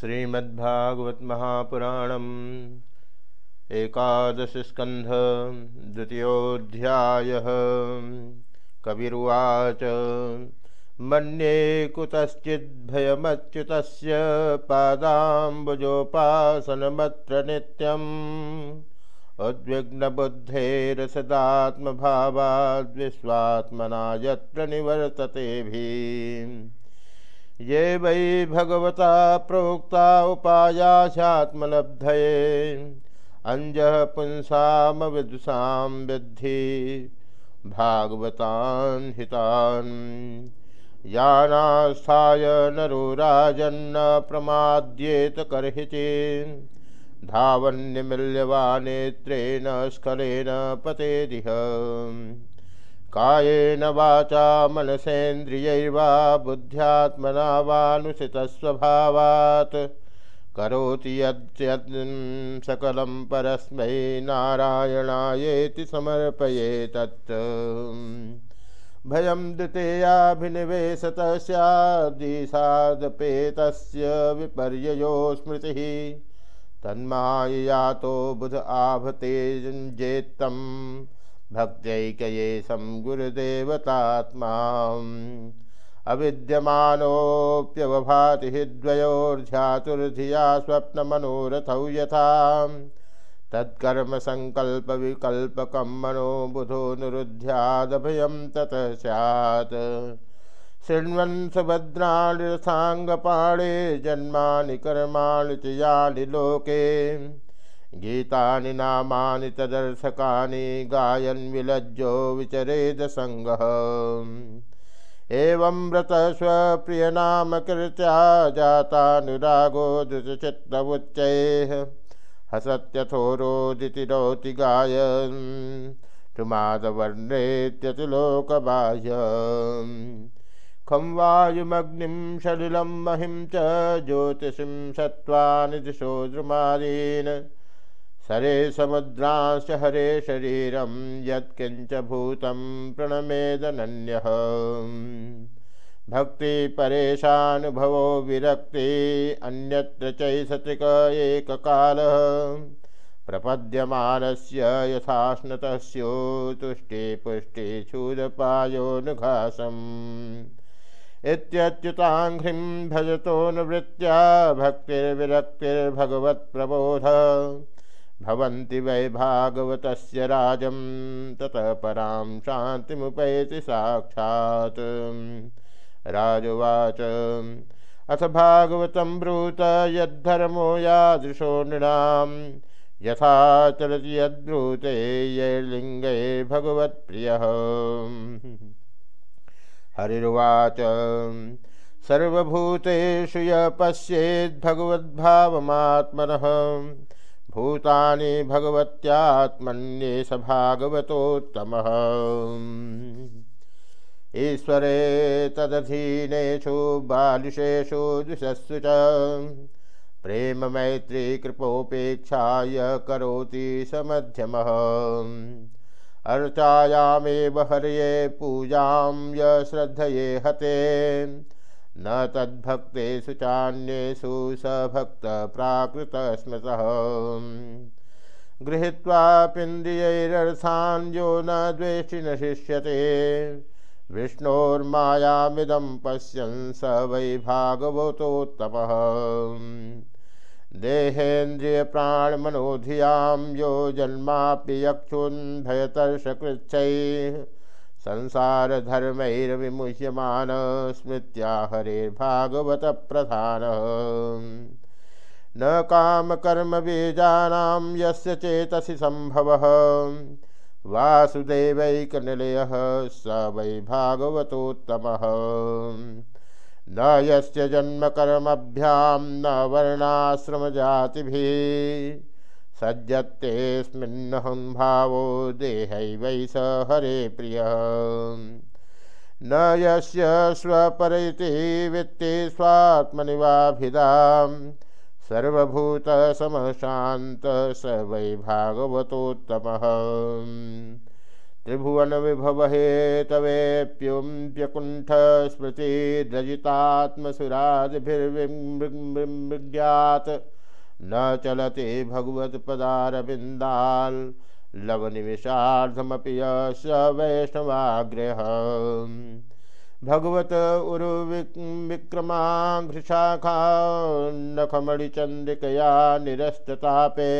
श्रीमद्भागवत महापुराणम एकादश स्कंध द्वितीयोध्याय कविरुवाच। मन्ये कुतश्चिद्भयमच्युत पादाम्बुजोपासनमत्र नित्यम्। निवर्तते भी ये वै भगवता प्रोक्ता उपायास्यात्मलब्धये अञ्जः पुंसाम विदुषां विद्धि। भागवतान् हितान्। यानास्थाय नरो राजन्न प्रमाद्येत कर्हिचे धावन्यमिल्यवानेत्रेण स्खलेन पतेदिह। कायेन वाचा मनसेन्द्रियैर्वा बुद्ध्यात्मना वानुसितस्वभावात्। करोति यद्यद् सकलं परस्मै नारायणायेति समर्पये तत् भयं द्वितीयाभिनिवेशत स्यादिसादपेतस्य विपर्ययो स्मृतिः। तन्माययातो बुध आभतेजेत्तम् भक्त्यैकयेशं गुरुदेवतात्मा अविद्यमानोऽप्यवभाति हि द्वयोर्ध्यातुर्धिया स्वप्नमनोरथौ यथा। तत्कर्मसङ्कल्पविकल्पकं मनो बुधो निरुध्यादभयं ततः स्यात्। शृण्वन् सुभद्राणि रथाङ्गपाणे जन्मानि कर्माणि च यानि लोके। गीतानि नामानि तदर्शकानि गायन् विलज्जो विचरेदसङ्गः। एवं व्रत स्वप्रियनामकृत्या जातानुरागो धृतचित्तवुच्चैः हसत्यथोरोदितिरोति गायन्। तुमादवर्णेत्यतिलोकबाह्य खं वायुमग्निं सलिलं महिं च ज्योतिषिं सत्त्वानि दिशो द्रुमादीन्। सरे समुद्रांश हरे शरीरं यत्किञ्च भूतं प्रणमेदनन्यः। भक्ति परेशानुभवो विरक्ति, अन्यत्र चैसतिक एककालः। प्रपद्यमानस्य यथाश्नतस्यो तुष्टे पुष्टे क्षूदपायोनुघासम् इत्यच्युताङ्घ्रिं भजतोऽनुवृत्त्या भक्तिर्विरक्तिर्भगवत्प्रबोध। भवन्ति वै भागवतस्य राजं, ततः परां शान्तिमुपैति साक्षात्। राजवाच, अथ भागवतं ब्रूत यद्धर्मो यादृशो नृणां यथा चलति यद्ब्रूते यैर्लिङ्गे भगवत्प्रियः। हरिर्वाच, सर्वभूतेषु य पश्येद्भगवद्भावमात्मनः भूतानि स भागवतोत्तमः। ईश्वरे तदधीनेषु बालिशेषु द्विषस्सु च। प्रेम मैत्री कृपोपेक्षाय करोति स मध्यमः अर्चायामेव हर्ये पूजां य श्रद्धये हते। न तद्भक्तेषु चान्येषु स भक्तप्राकृतस्मृतः। गृहीत्वापिन्द्रियैरर्थान् यो न द्वेष्टि न शिष्यते। विष्णोर्मायामिदं पश्यन् स वै भागवतोत्तमः। देहेन्द्रियप्राणमनोधियाँ यो जन्मापि यक्षुन्भयतर्षकृच्छैः संसारधर्मैर्विमुह्यमान स्मृत्या हरेर्भागवत प्रधान न कामकर्मबीजानां यस्य चेतसि सम्भवः। वासुदेवैकनिलयः स वै भागवतोत्तमः। न यस्य जन्मकर्मभ्यां न वर्णाश्रमजातिभिः। सज्जत्तेऽस्मिन्नहं भावो देहैवै स हरे प्रिय न यस्य स्वपरैति वित्ते स्वात्मनिवाभिधां सर्वभूतसमशान्त स वै भागवतोत्तमः त्रिभुवन विभव हेतवेप्युम्प्यकुण्ठ स्मृतिरजितात्मसुरादिभिर्विमृज्ञात् न चलते भगवत्पदारविन्दाल् लवनिमिषार्धमपि स वैष्णवाग्रह। भगवत उरुविक्रमाघ्रशाखा नखमणिचन्द्रिकया निरस्ततापे,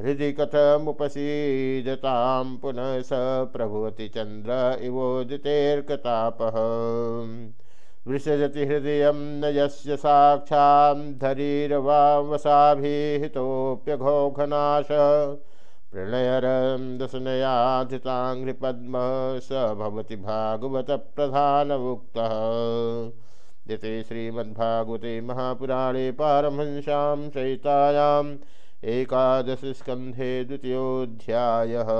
हृदि कथमुपसीदतां पुनः स प्रभुवति चन्द्र इवोदितेर्कतापः। वृषजति हृदय न यस्य साक्षाद्धरीरवावसाभिहितोऽप्यघोघनाश प्रणयरन्दसनयाधिताङ्घ्रिपद्मः स भवति भागवतप्रधानमुक्तः यते श्रीमद्भागवते महापुराणे पारमहंस्यां सहितायाम् एकादशस्कन्धे द्वितीयोऽध्यायः।